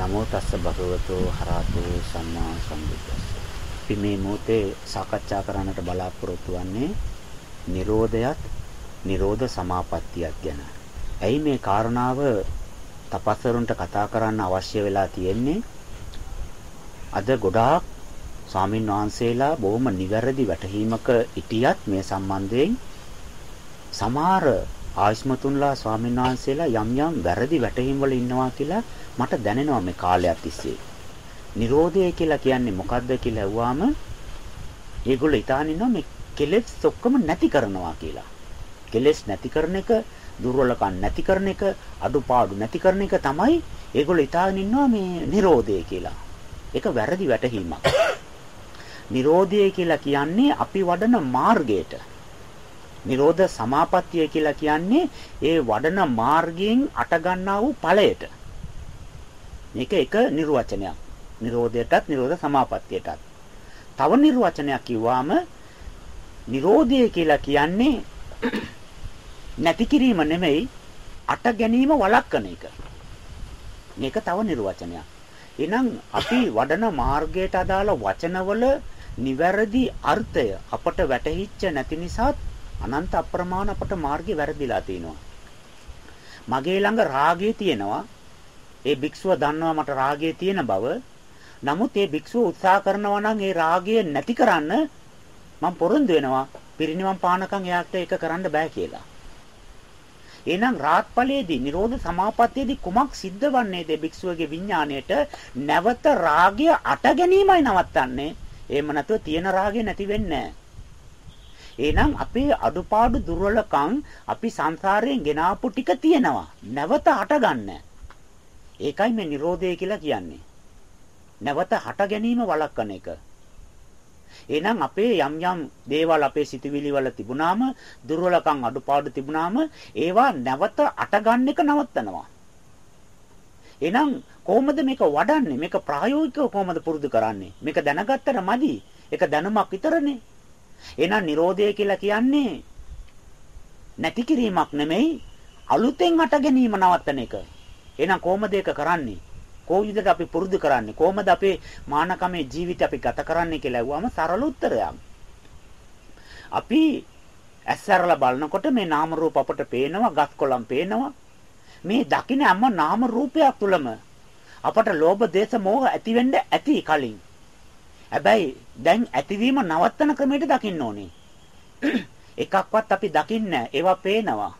නමෝ තස්ස භගවතු හරහතු සම්මා සම්බුද්දස්ස. අපි මේ මොහොතේ සාකච්ඡා කරන්නට බලාපොරොත්තු වෙන්නේ Nirodhayat Nirodha Samapattiyak ගැන. ඇයි මේ කාරණාව තපස්වරුන්ට කතා කරන්න අවශ්‍ය වෙලා තියෙන්නේ? අද ගොඩාක් ස්වාමින් වහන්සේලා බොහොම නිවැරදි වැටහීමක හිටියත් මේ සම්බන්ධයෙන් සමහර ආයස්මතුන්ලා ස්වාමීන් වහන්සේලා යම් යම් වැරදි වැටහීම් වල ඉන්නවා කියලා මට දැනෙනවා මේ කාලයක් තිස්සේ. Nirodha කියලා කියන්නේ මොකද්ද කියලා ඇහුවාම ඒගොල්ලෝ ඉතාලි ඉන්නවා මේ කෙලෙස් ඔක්කොම නැති කරනවා කියලා. කෙලෙස් නැති කරන එක, දුර්වලකම් නැති කරන එක, අඩුපාඩු නැති කරන එක තමයි ඒගොල්ලෝ ඉතාලි ඉන්නවා මේ Nirodha කියලා. ඒක වැරදි වැටහීමක්. Nirodha කියලා කියන්නේ අපි වඩන මාර්ගයට. Nirodha Samapattiය කියලා කියන්නේ ඒ වඩන මාර්ගයෙන් අට ගන්නා වූ ඵලයට. මේක එක නිර්වචනයක්. Nirodhaයටත් Nirodha Samapattiයටත්. තව නිර්වචනයක් කිව්වාම Nirodha කියලා කියන්නේ නැති කිරීම නෙමෙයි අට ගැනීම වළක්වන එක. මේක තව නිර්වචනයක්. එහෙනම් අපි වඩන මාර්ගයට අදාළ වචනවල නිවැරදි අර්ථය අපට වැටහිච්ච නැති නිසා අනන්ත අප්‍රමාණ අපට මාර්ගේ වැරදිලා තිනවා. මගේ ළඟ රාගය තියෙනවා ඒ භික්ෂුව දන්නවා මට රාගය තියෙන බව. නමුත් ඒ භික්ෂුව උත්සාහ කරනවා නම් ඒ රාගය නැති කරන්න මම පොරොන්දු වෙනවා පිරිනිවන් පානකම් එයාට ඒක කරන්න බෑ කියලා. එහෙනම් රාත්පලයේදී නිරෝධ සමාපත්තියේදී කුමක් සිද්ධ වන්නේද භික්ෂුවගේ විඥාණයට නැවත රාගය අට ගැනීමයි නවත්තන්නේ. එහෙම නැතුව තියෙන රාගය නැති වෙන්නේ එහෙනම් අපේ අඩුපාඩු දුර්වලකම් අපි සංසාරයෙන් ගෙනාපු ටික තියෙනවා. නැවත අට ගන්නෑ. ඒකයි මේ Nirodha කියලා කියන්නේ. නැවත හට ගැනීම වළක්වන එක. එහෙනම් අපේ යම් යම් දේවල් අපේ සිතුවිලි වල තිබුණාම දුර්වලකම් අඩුපාඩු තිබුණාම ඒවා නැවත අට ගන්න එක නවත්තනවා. එහෙනම් කොහොමද මේක වඩන්නේ? මේක ප්‍රායෝගිකව කොහොමද පුරුදු කරන්නේ? මේක දැනගත්තට මදි. ඒක දැනුමක් විතරනේ. එහෙනම් Nirodha කියලා කියන්නේ නැති කිරීමක් නෙමෙයි අලුතෙන් අට ගැනීම නවත්තන එක. එහෙනම් කොහොමද ඒක කරන්නේ? කොහොමද අපි පුරුදු කරන්නේ? කොහොමද අපේ මානකමේ ජීවිතය අපි ගත කරන්නේ කියලා ඇහුවම සරල උත්තරයක්. අපි ඇස්සරලා බලනකොට මේ නාම රූප අපට පේනවා, ගස් කොළන් පේනවා. මේ දකින්න හැම නාම රූපයක් තුලම අපට ලෝභ, දේශ, මෝහ ඇති වෙන්න ඇති කලින්. හැබැයි දැන් ඇතිවීම නවත්තන ක්‍රමයට දකින්න ඕනේ. එකක්වත් අපි දකින්නේ ඒවා පේනවා.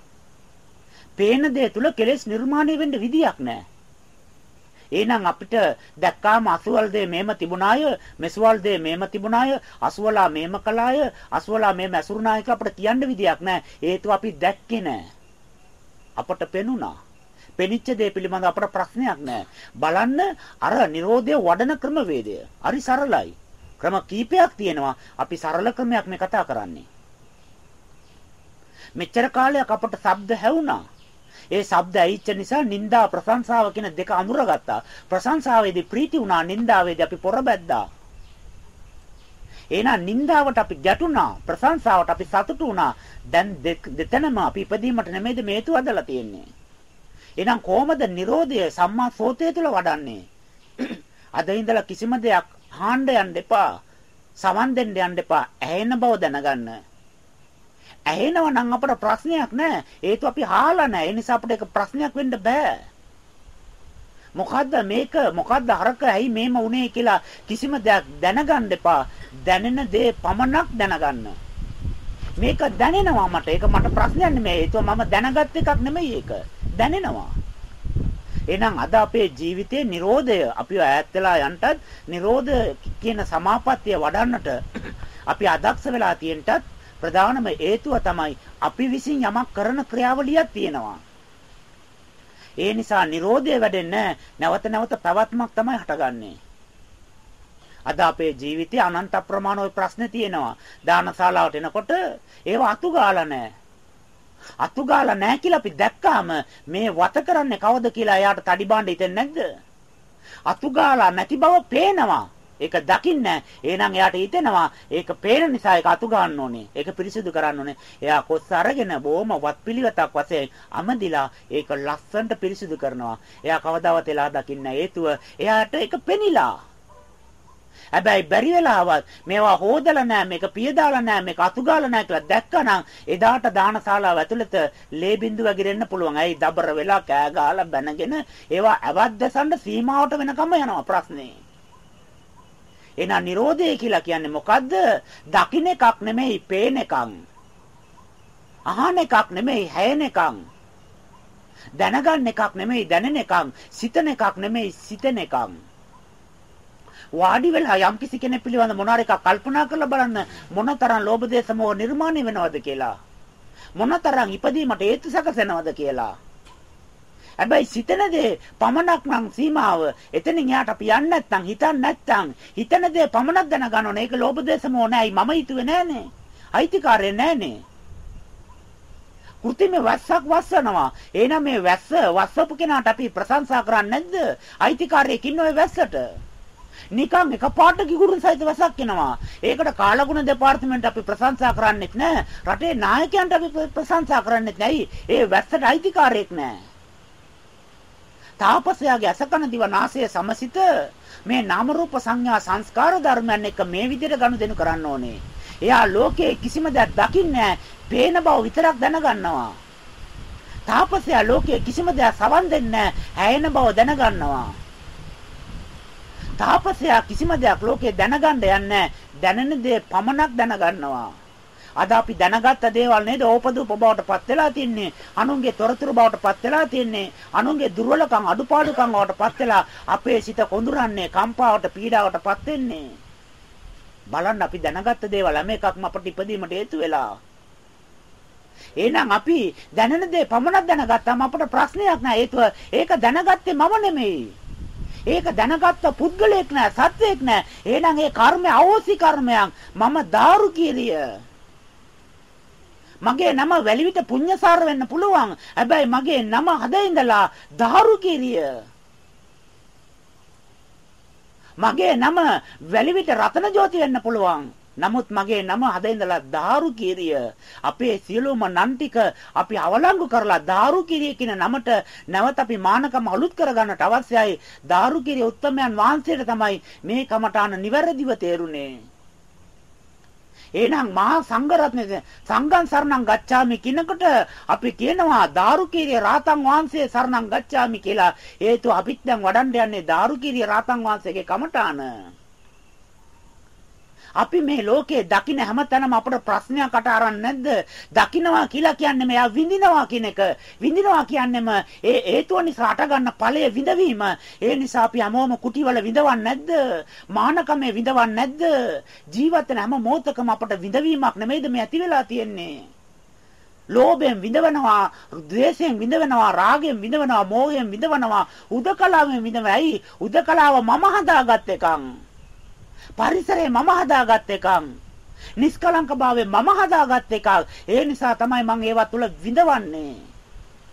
පේන දේ තුල කෙලෙස් නිර්මාණය වෙන්න විදියක් නැහැ. එහෙනම් අපිට දැක්කාම අසුවල් දේ මේම තිබුණාය, මෙසුවල් දේ මේම තිබුණාය, අසුවලා මේම කළාය, අසුවලා මේම ඇසුරුණාය කියලා අපිට කියන්න විදියක් නැහැ. හේතුව අපි දැක්කේ නැහැ. අපට පෙනුණා. පෙනිච්ච දේ පිළිබඳව අපට ප්‍රශ්නයක් නැහැ. බලන්න අර Nirodha වඩන ක්‍රමවේදය. හරි සරලයි. ක්‍රම කීපයක් තියෙනවා. අපි සරල ක්‍රමයක් මේ කතා කරන්නේ. මෙච්චර කාලයක් අපට ශබ්ද හැවුණා. ඒ ශබ්ද ඇහිච්ච නිසා නිന്ദා ප්‍රශංසාව කියන දෙක අමුරගත්තා. ප්‍රශංසාවේදී ප්‍රීති වුණා, නිന്ദාවේදී අපි පොර බැද්දා. එහෙනම් නිന്ദාවට අපි ගැටුණා, ප්‍රශංසාවට අපි සතුටු වුණා. දැන් දෙතනම අපි ඉදීමට නෙමෙයිද මේ හේතු අදලා තියෙන්නේ. එහෙනම් කොහොමද Nirodha සම්මා සෝතය තුළ වඩන්නේ? අද ඉඳලා කිසිම දෙයක් හාන්න යන්න එපා. සමන් දෙන්න යන්න එපා. ඇහෙන බව දැනගන්න. ඇහෙනවා නම් අපට ප්‍රශ්නයක් නැහැ. ඒතු අපි අහලා නැහැ. ඒ නිසා අපිට ඒක ප්‍රශ්නයක් වෙන්න බෑ. මොකද්ද මේක මොකද්ද අරක ඇයි මේම උනේ කියලා කිසිම දෙයක් දැනගන්න එපා. දැනෙන දේ පමණක් දැනගන්න. මේක දැනෙනවා මට. ඒක මට ප්‍රශ්නයක් නෙමෙයි. ඒක මම දැනගත් එකක් නෙමෙයි ඒක. දැනෙනවා. එහෙනම් අද අපේ ජීවිතයේ Nirodha අපි ඈත් වෙලා යන්ටත් Nirodha කියන සමාපත්තිය වඩන්නට අපි අදක්ෂ වෙලා තියෙනටත් ප්‍රධානම හේතුව තමයි අපි විසින් යමක් කරන ක්‍රියාවලියක් තියෙනවා. ඒ නිසා Nirodha වැඩෙන්නේ නැවත නැවත පැවැත්මක් තමයි හටගන්නේ. අද අපේ ජීවිතේ අනන්ත ප්‍රමාණ ওই ප්‍රශ්න තියෙනවා. දානශාලාවට එනකොට ඒව අතු ගාලා නැහැ. අතු ගාලා නැහැ කියලා අපි දැක්කාම මේ වත කරන්නේ කවද කියලා එයාට තඩි බාන්න හිතෙන්නේ නැද්ද? අතු ගාලා නැති බව පේනවා. ඒක දකින්න එහෙනම් එයාට හිතෙනවා ඒක පේන නිසා ඒක අතු ගන්න ඕනේ. ඒක පිරිසිදු කරන්න ඕනේ. එයා කොස්ස අරගෙන බොහොම වත්පිළිවෙතක් වශයෙන් අමදිලා ඒක ලස්සනට පිරිසිදු කරනවා. එයා කවදාවත් එලා දකින්න හේතුව එයාට ඒක පෙනිලා. හැබැයි බැරි වෙලාවත් මේවා හොදලා නැහැ මේක පියදාලා නැහැ මේක අතුගාලා නැහැ කියලා දැක්කනම් එදාට දානශාලාව ඇතුළත ලේ බින්දුව ගිරෙන්න පුළුවන්. ඇයි දබර වෙලා කෑ ගහලා බැනගෙන ඒවා අවද්දසන්න සීමාවට වෙනකම් යනවා ප්‍රශ්නේ. එහෙනම් Nirodhe කියලා කියන්නේ මොකද්ද? දකින්න එකක් නෙමෙයි, පේන එකක්. අහන එකක් නෙමෙයි, හැයෙන එකක්. දැනගන්න එකක් නෙමෙයි, දැනෙන එකක්. සිතන එකක් නෙමෙයි, සිතෙන එකක්. වාඩි වෙලා යම්කිසි කෙනෙක් පිළිබඳ මොනාර එකක් කල්පනා කරලා බලන්න මොනතරම් ලෝභ දේශ මොහ නිර්මාණය වෙනවද කියලා. මොනතරම් ඉපදීමට හේතු සැකසෙනවද කියලා. හැබැයි සිතන දේ පමණක් නම් සීමාව. එතනින් එහාට අපි යන්නේ නැත්නම් හිතන්නේ නැත්නම් හිතන දේ පමණක් දැනගන්න ඕනේ. ඒක ලෝභ දේශ මොහ නෑයි මම හිතුවේ නෑනේ. අයිතිකාරය නෑනේ. කෘතිම වැස්සක් වස්සනවා. එහෙනම් මේ වැස්ස වස්සපු කෙනාට අපි ප්‍රශංසා කරන්නේ නැද්ද? අයිතිකාරයෙක් ඉන්න ඔය වැස්සට. නිකන් එකපාරට කිගුරුන් සහිත වැසක් එනවා. ඒකට කාලගුණ දෙපාර්තමේන්තුව අපි ප්‍රශංසා කරන්නේත් නැහැ. රටේ නායකයන්ට අපි ප්‍රශංසා කරන්නේත් නැහැ. ඒ වැස්සට අයිතිකාරයෙක් නැහැ. තාපසයාගේ අසකන දිව නාසය සමසිත මේ නාම රූප සංඥා සංස්කාර ධර්මයන් එක්ක මේ විදිහට ගනුදෙනු කරන්න ඕනේ. එයා ලෝකයේ කිසිම දෙයක් දකින්නේ පේන බව විතරක් දැනගන්නවා. තාපසයා ලෝකයේ කිසිම දෙයක් සවන් දෙන්නේ හැයෙන බව දැනගන්නවා. තාපසයා කිසිම දෙයක් ලෝකේ දැනගන්න යන්නේ දැනෙන දේ පමණක් දැනගන්නවා. අද අපි දැනගත්ත දේවල් නේද? ඕපදූප බවට පත් වෙලා තින්නේ. අනුන්ගේ තොරතුරු බවට පත් වෙලා තින්නේ. අනුන්ගේ දුර්වලකම් අඩුපාඩුකම් බවට පත් වෙලා අපේ සිත කොඳුරන්නේ කම්පාවට පීඩාවට පත් වෙන්නේ. බලන්න අපි දැනගත්ත දේවල් හැම එකක්ම අපට ඉපදීමට හේතු වෙලා. එහෙනම් අපි දැනෙන දේ පමණක් දැනගත්තාම අපට ප්‍රශ්නයක් නෑ හේතුව ඒක දැනගත්තේ මම නෙමෙයි. ඒක දැනගත්ත පුද්ගලයෙක් නෑ සත්වයෙක් නෑ එහෙනම් ඒ කර්මය අවෝසි කර්මයක් මම දාරු කීරිය මගේ නම වැලිවිට පුඤ්ඤසාර වෙන්න පුළුවන්. හැබැයි මගේ නම හදේ ඉඳලා දහරු කිරිය. මගේ නම වැලිවිට රතන ජෝති වෙන්න පුළුවන්. නමුත් මගේ නම හදේ ඉඳලා දාරු කිරිය. අපේ සියලුම නම් ටික අපි අවලංගු කරලා දාරු කිරිය කියන නමට නැවත අපි මානකම අලුත් කරගන්නට අවශ්‍යයි. දාරු කිරිය උත්තමයන් වහන්සේට තමයි මේ කමඨාන නිවැරදිව තේරුනේ. එහෙනම් මහා සංඝරත්නයේ සංඝං සරණං ගච්ඡාමි කිනකොට අපි කියනවා දාරුකීරිය රාතන් වහන්සේ සරණං ගච්ඡාමි කියලා. හේතුව අපිත් දැන් වඩන්න යන්නේ දාරුකීරිය රාතන් වහන්සේගේ කමඨාන. අපි මේ ලෝකේ දකින්න හැමතැනම අපට ප්‍රශ්නයක් අට අරන් නැද්ද? දකින්නවා කියලා කියන්නේ මෙයා විඳිනවා කියන එක. විඳිනවා කියන්නේම ඒ හේතුව නිසා අට ගන්න ඵලය විඳවීම. ඒ නිසා අපි හැමෝම කුටිවල විඳවන්නේ නැද්ද? මානකමේ විඳවන්නේ නැද්ද? ජීවිත හැම මොහොතකම අපට විඳවීමක් නෙමෙයිද මේ ඇති වෙලා තියෙන්නේ? ලෝභයෙන් විඳවනවා, ද්වේෂයෙන් විඳවනවා, රාගයෙන් විඳවනවා, මෝහයෙන් විඳවනවා, උදකලාවෙන් විඳවයි. ඇයි? උදකලාව මම හදාගත් එකක්. පරිසරය මම හදාගත් එකක්. නිෂ්කලංකභාවය මම හදාගත් එකක්. ඒ නිසා තමයි මම ඒවා තුල විඳවන්නේ.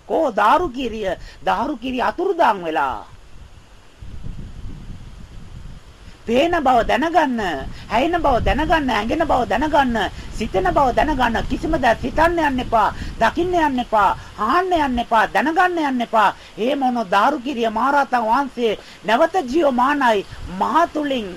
කෝ දාරු කිරිය, දාරු කිරිය අතුරුදාන් වෙලා. පේන බව දැනගන්න, හැයෙන බව දැනගන්න, ඇඟෙන බව දැනගන්න, සිතෙන බව දැනගන්න, කිසිම දෙයක් හිතන්න යන්න එපා, දකින්න යන්න එපා, ආන්න යන්න එපා, දැනගන්න යන්න එපා. මේ මොන දාරුකිරිය මහරහතන් වහන්සේ නැවත ජීවමානයි මහතුලින්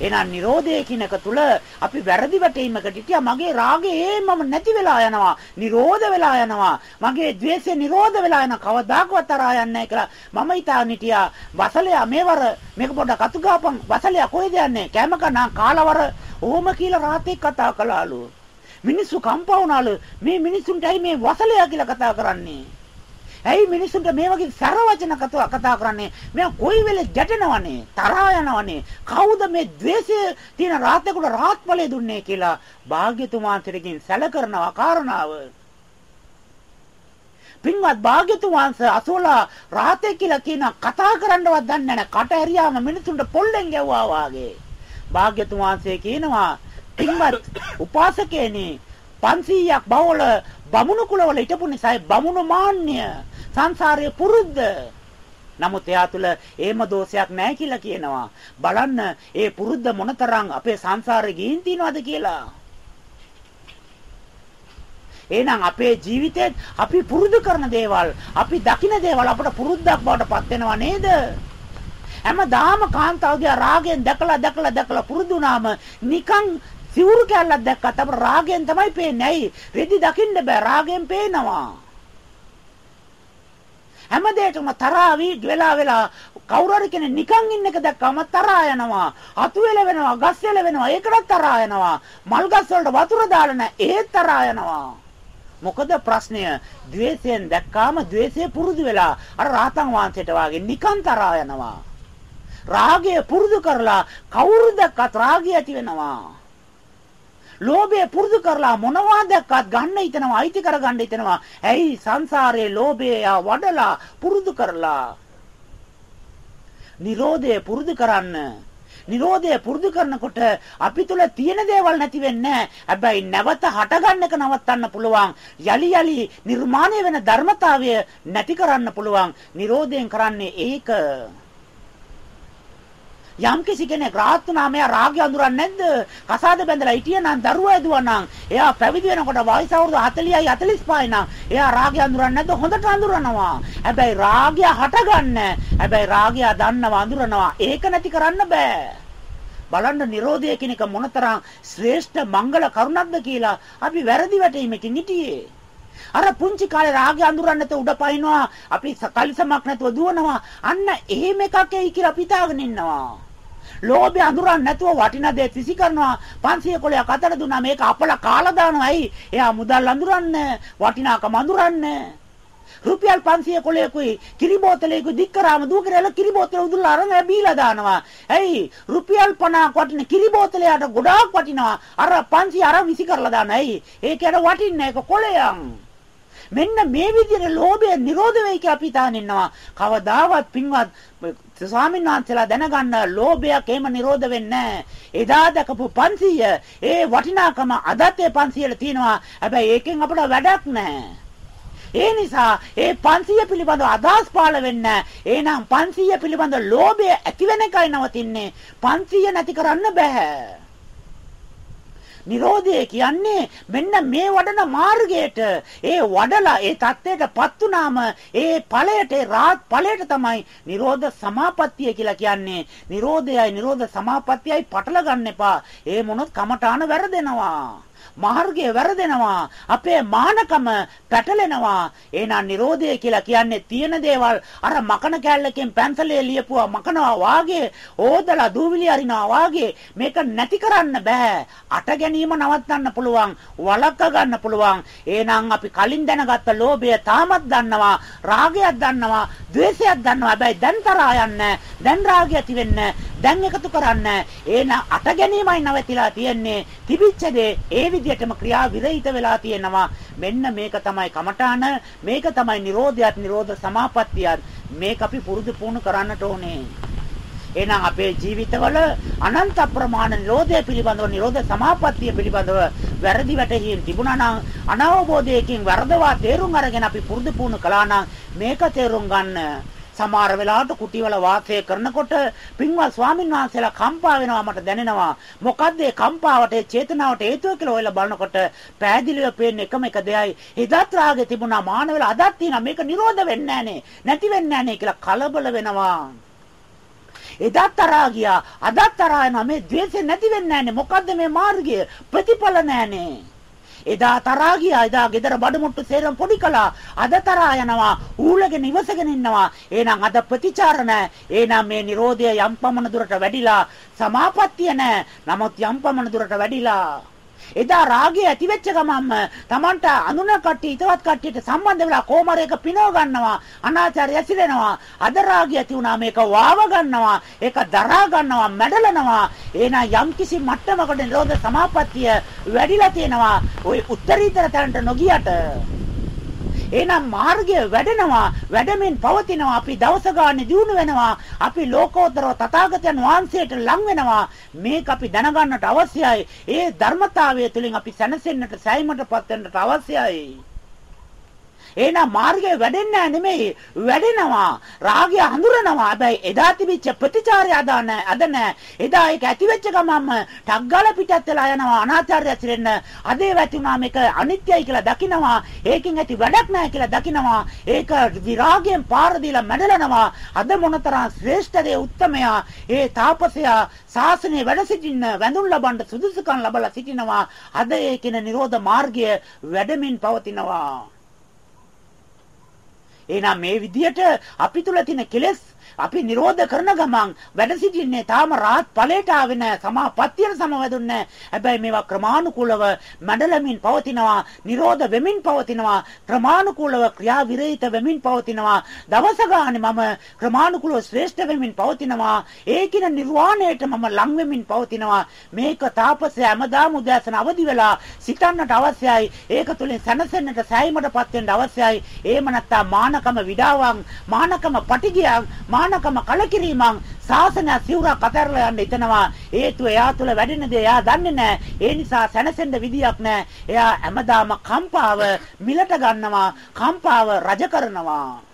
එහෙනම් Nirodhe කිනක තුල අපි වැරදි වැටීමකට හිටියා මගේ රාගය ඒමම නැති වෙලා යනවා. Nirodha වෙලා යනවා. මගේ द्वේෂය Nirodha වෙලා යනවා. කවදාකවත් තරහා යන්නේ නැහැ කියලා මම හිතාන හිටියා. වසලයා මේවර මේක පොඩ්ඩක් අතු ගාපන්. වසලයා කොහෙද යන්නේ? කැම කනා කාලවර ඕම කියලා රාතේ කතා කළාලු. මිනිස්සු කම්පා වුණාලු. මේ මිනිස්සුන්ටයි මේ වසලයා කියලා කතා කරන්නේ. ඇයි මිනිසුන්ට මේ වගේ සර වචන කතා කරන්නේ? මෙයා කොයි වෙලේ ගැටෙනවනේ, තරහා යනවනේ. කවුද මේ द्वේෂය තියෙන රාත්‍යෙකුට රාත්පලේ දුන්නේ කියලා භාග්‍යතුන් වහන්සේගෙන් සැලකරනවා කාරණාව. පින්වත් භාග්‍යතුන් වහන්සේ අසෝලා රාතේ කියලා කියන කතා කරන්නවත් දන්නේ නැහැ. කට ඇරියාම මිනිසුන්ට පොල්ලෙන් ගැව්වා වාගේ. භාග්‍යතුන් වහන්සේ කියනවා පින්වත් උපාසකේනි 500ක් බවල බමුණු කුලවල හිටපු නිසා බමුණු මාන්‍ය සංසාරයේ පුරුද්ද නමුත් එයා තුල ඒම දෝෂයක් නැහැ කියලා කියනවා. බලන්න ඒ පුරුද්ද මොනතරම් අපේ සංසාරේ ගිහින් තියනවද කියලා. එහෙනම් අපේ ජීවිතේත් අපි පුරුදු කරන දේවල්, අපි දකින දේවල් අපට පුරුද්දක් බවට පත් වෙනව නේද? හැමදාම කාන්තාවගේ රාගයෙන් දැකලා දැකලා දැකලා පුරුදුනාම නිකන් සිවුරු කැල්ලක් දැක්කත් අපර රාගයෙන් තමයි පේන්නේ. ඇයි? රෙදි දකින්න බෑ රාගයෙන් පේනවා. හැම දෙයකම තරහා වෙලා වෙලා කවුරු හරි කෙනෙක් නිකන් ඉන්න එක දැක්කම තරහා යනවා. අතු වෙල වෙනවා, ගස් වෙල වෙනවා. ඒකටත් තරහා යනවා. මල් ගස් වලට වතුර දාලා නැහැ. ඒත් තරහා යනවා. මොකද ප්‍රශ්නය द्वේෂයෙන් දැක්කාම द्वේෂය පුරුදු වෙලා අර රාතන් වහන්සේට වාගේ නිකන් තරහා යනවා. රාගය පුරුදු කරලා කවුරු දැක්කත් රාගය ඇති වෙනවා. ලෝභය පුරුදු කරලා මොනවා දැක්කත් ගන්න හිතනවා අයිති කරගන්න හිතනවා. ඇයි සංසාරයේ ලෝභය වඩලා පුරුදු කරලා. Nirodhe පුරුදු කරන්න. Nirodhe පුරුදු කරනකොට අපි තුල තියෙන දේවල් නැති වෙන්නේ හැබැයි නැවත හටගන්න එක නවත්තන්න පුළුවන්. යලි යලි නිර්මාණය වෙන ධර්මතාවය නැති කරන්න පුළුවන්. Nirodhen කරන්නේ ඒක. යම් කිසි කෙනෙක් රාහත් වුණාම එයා රාගය අඳුරන්නේ නැද්ද? කසාද බැඳලා හිටියා නම් දරුවා ඇදුවා නම් එයා පැවිදි වෙනකොට වයස අවුරුදු 40යි 45යි නම් එයා රාගය අඳුරන්නේ නැද්ද? හොඳට අඳුරනවා. හැබැයි රාගය හටගන්න. හැබැයි රාගය දන්නවා අඳුරනවා. ඒක නැති කරන්න බෑ. බලන්න Nirodha කියන එක මොනතරම් ශ්‍රේෂ්ඨ මංගල කරුණක්ද කියලා අපි වැරදි වැටීමකින් හිටියේ. අර පුංචි කාලේ රාගය අඳුරන්නේ නැතුව උඩ පයින්නවා අපි කලිසමක් නැතුව දුවනවා අන්න එහෙම එකක් එයි කියලා අපි හිතාගෙන ඉන්නවා ලෝභය අඳුරන්නේ නැතුව වටිනා දේ සිසි කරනවා 500 කොලයක් අතට දුන්නා මේක අපල කාලා දානවා ඇයි එයා මුදල් අඳුරන්නේ වටිනාකම අඳුරන්නේ රුපියල් 500 කොලයකුයි කිරි බෝතලයකුයි දික් කරාම දුව කරලා කිරි බෝතල උදුල්ලා අරන් බීලා දානවා. ඇයි රුපියල් 50ක් වටින කිරි බෝතලයට ගොඩාක් වටිනවා. අර 500 අර විසි කරලා දානවා. ඇයි? ඒකට වටින්නේ ඒක කොලයන්. මෙන්න මේ විදිහට ලෝභය නිරෝධ වෙයි කියලා අපි තාන ඉන්නවා. කවදාවත් පින්වත් ස්වාමීන් වහන්සේලා දැනගන්න ලෝභයක් එහෙම නිරෝධ වෙන්නේ එදා දැකපු 500 ඒ වටිනාකම අදත් ඒ 500 තියෙනවා. හැබැයි ඒකෙන් අපට වැඩක් නැහැ. ඒ නිසා ඒ 500 පිළිබඳව අදහස් පාළ වෙන්න එහෙනම් 500 පිළිබඳ ලෝභය ඇති වෙන එකයි නවතින්නේ 500 නැති කරන්න බෑ නිරෝධය කියන්නේ මෙන්න මේ වඩන මාර්ගයට. ඒ වඩලා ඒ தත්ත්වයටපත් උනාම ඒ ඵලයට ඒ රාත් ඵලයට තමයි නිරෝධ සමාපත්තිය කියලා කියන්නේ. නිරෝධයයි නිරෝධ සමාපත්තියයි පටල ගන්න එපා. ඒ මොනොත් කමඨාන වැරදෙනවා. මාර්ගය වැරදෙනවා. අපේ මානකම පැටලෙනවා. එහෙනම් Nirodha කියලා කියන්නේ තියෙන දේවල් අර මකන කැල්ලකින් පැන්සලේ ලියපුවා මකනවා වාගේ ඕදලා දූවිලි අරිනවා වාගේ මේක නැති කරන්න බෑ. අට ගැනීම නවත්තන්න පුළුවන්. වළක්ව ගන්න පුළුවන්. එහෙනම් අපි කලින් දැනගත්ත ලෝභය තාමත් දන්නවා. රාගයක් දන්නවා. ද්වේෂයක් දන්නවා. හැබැයි දැන් තරහා යන්නේ. දැන් රාගය ඇති වෙන්නේ. දැන් එකතු කරන්න. එහෙනම් අට ගැනීමයි නවතිලා තියෙන්නේ. තිබිච්ච දේ ඒ විදිහටම ක්‍රියා විරහිත වෙලා තියෙනවා. මෙන්න මේක තමයි කමඨාන, මේක තමයි Nirodhayat Nirodha Samapattiයත්. මේක අපි පුරුදු පුහුණු කරන්නට ඕනේ. එහෙනම් අපේ ජීවිතවල අනන්ත ප්‍රමාණ නිරෝධය පිළිබඳව නිරෝධ සමාපත්තිය පිළිබඳව වැරදි වැටහීම් තිබුණා නම් අනවබෝධයකින් වරදවා තේරුම් අරගෙන අපි පුරුදු පුහුණු කළා නම් මේක තේරුම් ගන්න සමහර වෙලාවට කුටිවල වාසය කරනකොට පින්වත් ස්වාමීන් වහන්සේලා කම්පා වෙනවා මට දැනෙනවා. මොකද්ද ඒ කම්පාවට ඒ චේතනාවට හේතුව කියලා ඔයලා බලනකොට පෑදිලිව පේන එකම එක දෙයයි. එදත් රාගෙ තිබුණා මාන වෙලා අදත් තියෙනවා. මේක නිරෝධ වෙන්නේ නැහනේ. නැති වෙන්නේ නැහනේ කියලා කලබල වෙනවා. එදත් තරහා ගියා අදත් තරහා යනවා මේ ද්වේෂය නැති වෙන්නේ නැහනේ මොකද්ද මේ මාර්ගය ප්‍රතිඵල නැහනේ එදා තරහා ගියා. එදා ගෙදර බඩමුට්ටු සේරම පොඩි කළා. අද තරහා යනවා. ඌලගෙන ඉවසගෙන ඉන්නවා. එහෙනම් අද ප්‍රතිචාර නැහැ. එහෙනම් මේ Nirodha යම් පමණ දුරට වැඩිලා සමාපත්තිය නැහැ. නමුත් යම් පමණ දුරට වැඩිලා එදා රාගය ඇති වෙච්ච ගමන්ම Tamanට අනුන කට්ටිය ිතවත් කට්ටියට සම්බන්ධ වෙලා කොමරේක පිනව ගන්නවා? අනාචාරය ඇසිරෙනවා. අද රාගය ඇති වුණා මේක වාව ගන්නවා. ඒක දරා ගන්නවා මැඩලනවා. එහෙනම් යම්කිසි මට්ටමකට නිරෝධ සමාපත්තිය වැඩිලා තියෙනවා. ওই උත්තරීතර තැනට නොගියට එහෙනම් මාර්ගය වැඩෙනවා වැඩමින් පවතිනවා අපි දවස ගානේ දිනු වෙනවා අපි ලෝකෝත්තරව තථාගතයන් වහන්සේට ලං වෙනවා. මේක අපි දැනගන්නට අවශ්‍යයි. ඒ ධර්මතාවය තුළින් අපි සැනසෙන්නට සෑයීමටපත් වෙන්නට අවශ්‍යයි. එහෙනම් මාර්ගය වැඩෙන්නේ නෙමෙයි වැඩෙනවා. රාගය හඳුරනවා. හැබැයි එදා තිබිච්ච ප්‍රතිචාරය අද නැහැ. අද නැහැ. එදා ඒක ඇති වෙච්ච ගමන්ම ටග්ගල පිටත් වෙලා යනවා අනාචාරය ඇතිරෙන්න. අදේ වැටුණා මේක අනිත්‍යයි කියලා දකිනවා. ඒකෙන් ඇති වැඩක් නැහැ කියලා දකිනවා. ඒක විරාගයෙන් පාර දීලා මැඩලනවා. අද මොනතරම් ශ්‍රේෂ්ඨ උත්තමයා ඒ තාපසයා ශාසනයේ වැඩ සිටින්න වැඳුම් ලබන්න සුදුසුකම් ලබලා සිටිනවා අද ඒ කියන නිරෝධ මාර්ගය වැඩමින් පවතිනවා එහෙනම් මේ විදියට අපි තුල තියෙන කෙලෙස් අපි නිරෝධ කරන ගමන් වැඩ සිටින්නේ තාම රාත් ඵලයට ආවේ නැහැ සමාපත්තියට සමවැදුන්නේ. හැබැයි මේවා ක්‍රමානුකූලව මඩලමින් පවතිනවා නිරෝධ වෙමින් පවතිනවා ක්‍රමානුකූලව ක්‍රියා විරහිත වෙමින් පවතිනවා. දවස ගානේ මම ක්‍රමානුකූලව ශ්‍රේෂ්ඨ වෙමින් පවතිනවා. ඒකින නිර්වාණයට මම ලං වෙමින් පවතිනවා. මේක තාපසය හැමදාම උදෑසන අවදි වෙලා සිතන්නට අවශ්‍යයි. ඒක තුලින් සැනසෙන්නට සෑයීමටපත් වෙන්න අවශ්‍යයි. එහෙම නැත්නම් මානකම විඩාවන් මානකම පටිගියක් මහානකම කලකිරීමක් ශාසනය සිවුරක් අතහැරලා යන්න හිතනවා. හේතුව එයා තුල වැඩෙන දේ එයා දන්නේ නැහැ ඒ නිසා සැනසෙන්න විදියක් නැහැ එයා හැමදාම කම්පාව මිලට ගන්නවා. කම්පාව රජ කරනවා.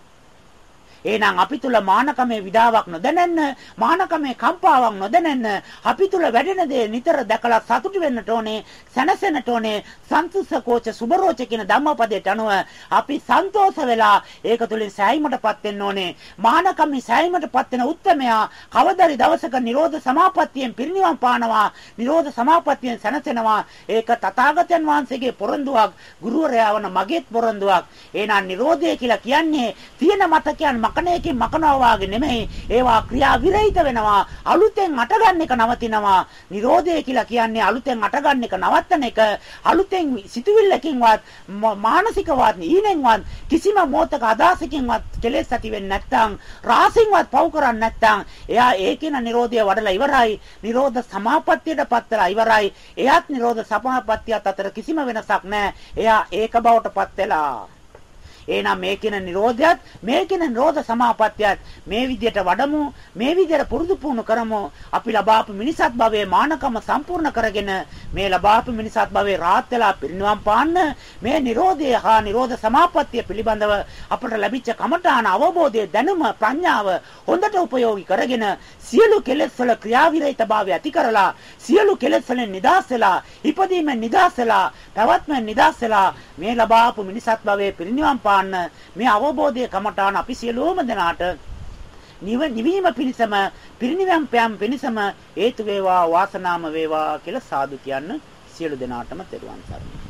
එහෙනම් අපි තුල මානකමේ විඩාවක් නොදැනෙන්න මානකමේ කම්පාවක් නොදැනෙන්න අපි තුල වැඩෙන දේ නිතර දැකලා සතුටු වෙන්නට ඕනේ සැනසෙන්නට ඕනේ සන්තුෂ්කෝච සුබරෝච කියන ධම්මපදයට අනුව අපි සන්තෝෂ වෙලා ඒක තුලින් සෑයීමටපත් වෙන්න ඕනේ. මානකමේ සෑයීමටපත් වෙන උත්මයා කවදාරි දවසක නිරෝධ සමාපත්තියෙන් පිරිනිවන් පානවා නිරෝධ සමාපත්තියෙන් සැනසෙනවා. ඒක තථාගතයන් වහන්සේගේ පොරොන්දුවක් ගුරුවරයා වන මගේත් පොරොන්දුවක්. එහෙනම් නිරෝධය කියලා කියන්නේ තියෙන මතකයන් මකන එකකින් මකනවා වාගේ නෙමෙයි. ඒවා ක්‍රියා විරහිත වෙනවා. අලුතෙන් අටගන්න එක නවතිනවා. Nirodhe කියලා කියන්නේ අලුතෙන් අටගන්න එක නවත්තන එක. අලුතෙන් සිතුවිල්ලකින්වත් මානසිකවත් ඊනෙන්වත් කිසිම මොහතක අදාසකින්වත් කෙලෙස් ඇති වෙන්නේ නැත්නම් රාසින්වත් පව් කරන්නේ නැත්නම් එයා ඒකින Nirodhe වඩලා ඉවරයි. Nirodha සමාපත්තියට පත්ලා ඉවරයි. එයාත් Nirodha සමාපත්තියත් අතර කිසිම වෙනසක් නැහැ. එයා ඒක බවට පත් වෙලා එහෙනම් මේ කියන නිරෝධයත් මේ කියන නිරෝධ සමාපත්තියත් මේ විදියට වඩමු මේ විදියට පුරුදු පුහුණු කරමු. අපි ලබාපු මිනිසත් භවයේ මානකම සම්පූර්ණ කරගෙන මේ ලබාපු මිනිසත් භවයේ රාත් වෙලා පිරිනිවන් පාන්න මේ නිරෝධය හා නිරෝධ සමාපත්තිය පිළිබඳව අපට ලැබිච්ච කමඨාන අවබෝධය දැනුම ප්‍රඥාව හොඳට උපයෝගී කරගෙන සියලු කෙලෙස් වල ක්‍රියාවිරහිතභාවය ඇති කරලා සියලු කෙලෙස් වලින් නිදහස් වෙලා ඉපදීමෙන් නිදහස් වෙලා පැවැත්මෙන් නිදහස් වෙලා මේ ලබාපු මිනිසත් භවයේ පිරිනිවන් පාන්න මේ අවබෝධය කමඨාන අපි සියලුම දෙනාට නිවීම පිණිසම පිරිනිවන් පෑම පිණිසම හේතු වේවා වාසනාම වේවා කියලා සාදු කියන්න සියලු දෙනාටම තෙරුවන් සරණයි.